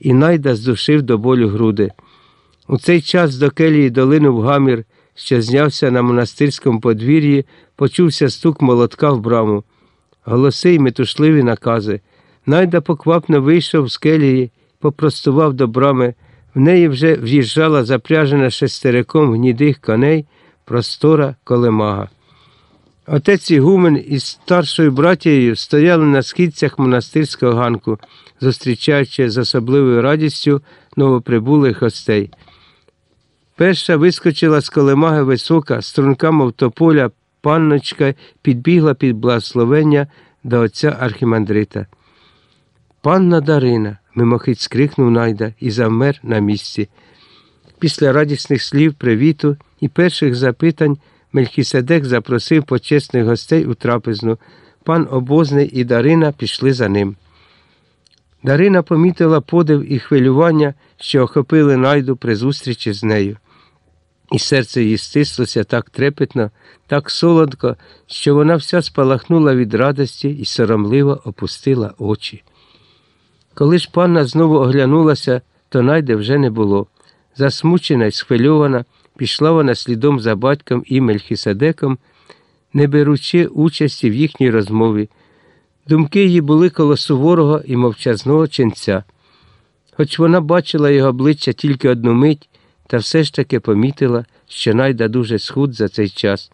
і найда здушив до болю груди. У цей час до келії долинув гамір, що знявся на монастирському подвір'ї, почувся стук молотка в браму. Голоси й метушливі накази. Найда поквапно вийшов з келії, попростував до брами. В неї вже в'їжджала запряжена шестериком гнідих коней простора колемага. Отець Ігумен із старшою братією стояли на східцях монастирського ганку, зустрічаючи з особливою радістю новоприбулих гостей. Перша вискочила з колемаги висока, струнка, мов тополя, панночка підбігла під благословення до отця архімандрита. Панна Дарина, мимохить скрикнув найда і завмер на місці. Після радісних слів привіту і перших запитань Мельхіседек запросив почесних гостей у трапезну. Пан обозний і Дарина пішли за ним. Дарина помітила подив і хвилювання, що охопили найду при зустрічі з нею. І серце її стислося так трепетно, так солодко, що вона вся спалахнула від радості і соромливо опустила очі. Коли ж панна знову оглянулася, то найде вже не було. Засмучена й схвильована, пішла вона слідом за батьком і Мельхіседеком, не беручи участі в їхній розмові. Думки її були коло суворого і мовчазного ченця. Хоч вона бачила його обличчя тільки одну мить, та все ж таки помітила, що найда дуже схуд за цей час,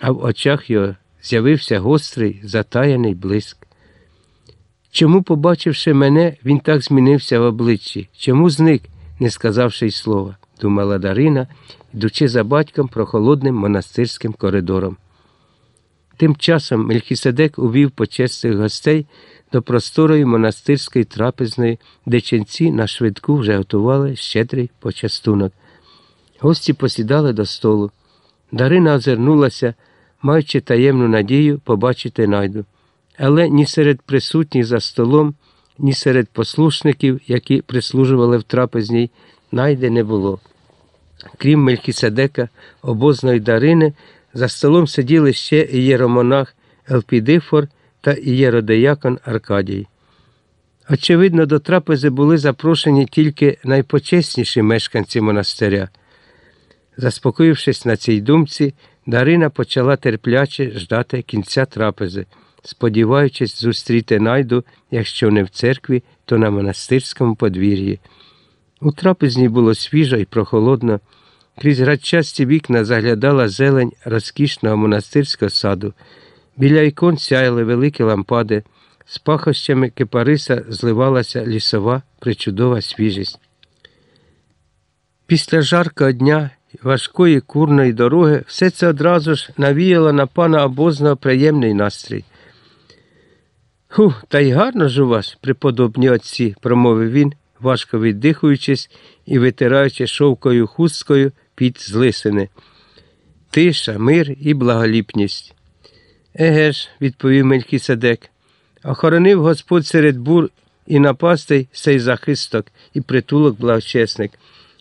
а в очах його з'явився гострий, затаяний блиск. Чому, побачивши мене, він так змінився в обличчі? Чому зник, не сказавши й слова, думала Дарина, йдучи за батьком прохолодним монастирським коридором. Тим часом Мельхіседек увів почесних гостей до просторої монастирської трапезної, де ченці на швидку вже готували щедрий почастунок. Гості посідали до столу. Дарина озирнулася, маючи таємну надію побачити найду. Але ні серед присутніх за столом, ні серед послушників, які прислужували в трапезній, найде не було. Крім Мельхіседека, обозної Дарини, за столом сиділи ще ієромонах Елпідифор та ієродеякон Аркадій. Очевидно, до трапези були запрошені тільки найпочесніші мешканці монастиря. Заспокоївшись на цій думці, Дарина почала терпляче ждати кінця трапези, сподіваючись зустріти найду, якщо не в церкві, то на монастирському подвір'ї. У трапезній було свіжо і прохолодно. Крізь градчасті вікна заглядала зелень розкішного монастирського саду. Біля ікон сяяли великі лампади, з пахощами кипариса зливалася лісова причудова свіжість. Після жаркого дня важкої курної дороги все це одразу ж навіяло на пана обозного приємний настрій. Ху, та й гарно ж у вас, преподобні отці, промовив він, важко віддихуючись і витираючи шовкою хусткою під злисини. Тиша, мир і благоліпність. Еге ж, відповів Мелькіседек, охоронив Господь серед бур і напастей сей захисток і притулок благочесник.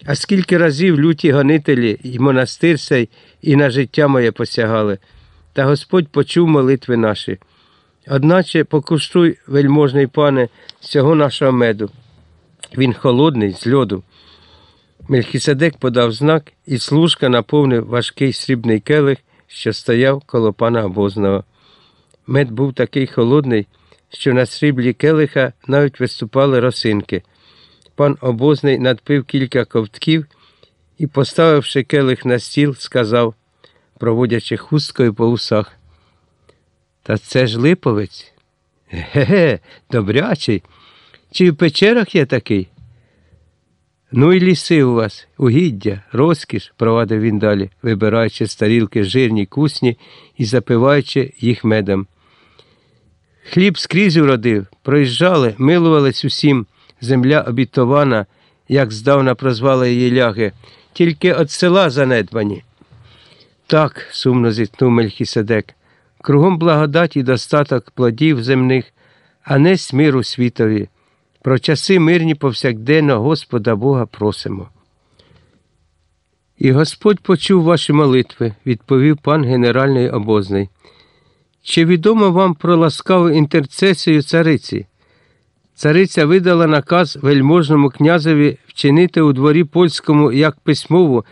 А скільки разів люті гонителі і монастир сей, і на життя моє посягали, та Господь почув молитви наші. Одначе покуштуй, вельможний пане, цього нашого меду. Він холодний, з льоду. Мельхіседек подав знак, і служка наповнив важкий срібний келих, що стояв коло пана обозного. Мед був такий холодний, що на сріблі келиха навіть виступали росинки. Пан обозний надпив кілька ковтків і, поставивши келих на стіл, сказав, проводячи хусткою по усах. Та це ж липовець. Ге-ге, добрячий. Чи в печерах є такий? Ну і ліси у вас, угіддя, розкіш, провадив він далі, вибираючи з тарілки жирні кусні і запиваючи їх медом. Хліб скрізь уродив, проїжджали, милувались усім, земля обітована, як здавна прозвали її ляги, тільки от села занедбані. Так, сумно зітхнув Мельхіседек, кругом благодать і достаток плодів земних, а не сміру світові. Про часи мирні повсякденно Господа Бога просимо. І Господь почув ваші молитви, відповів пан генеральний обозний. Чи відомо вам про ласкаву інтерцесію цариці? Цариця видала наказ вельможному князеві вчинити у дворі польському як письмову,